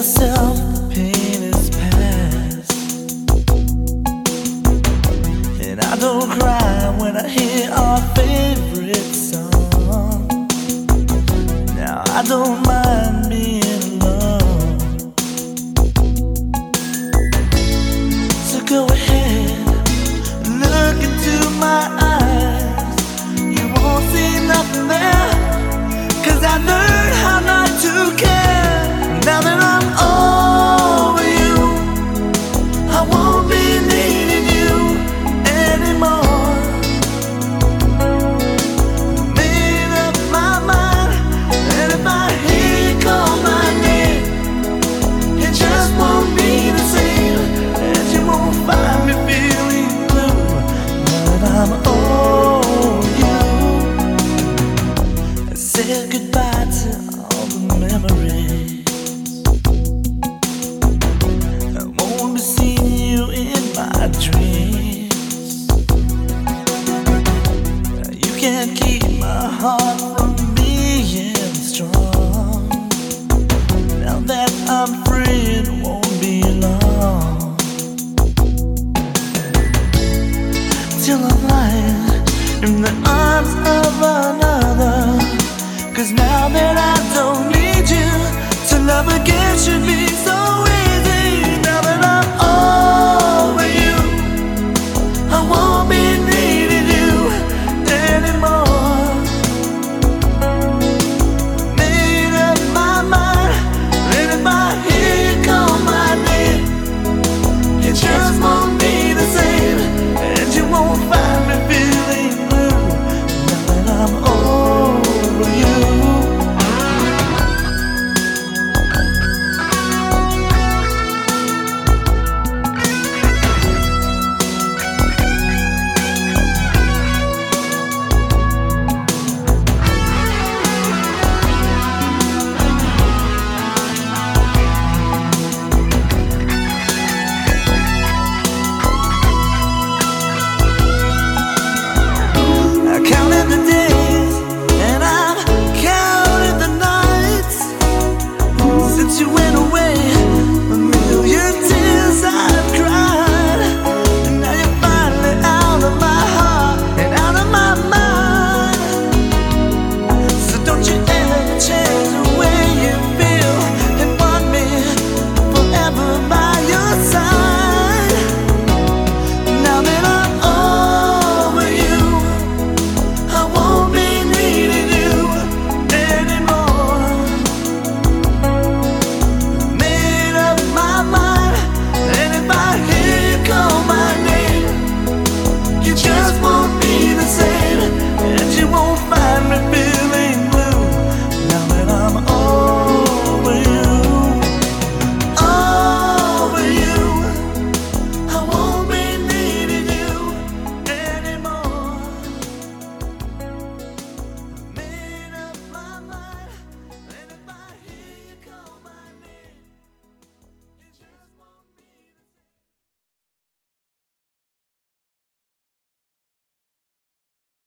myself. said goodbye to all the memories. I won't be seeing you in my dreams. You can't keep my heart from being strong. Now that I'm free.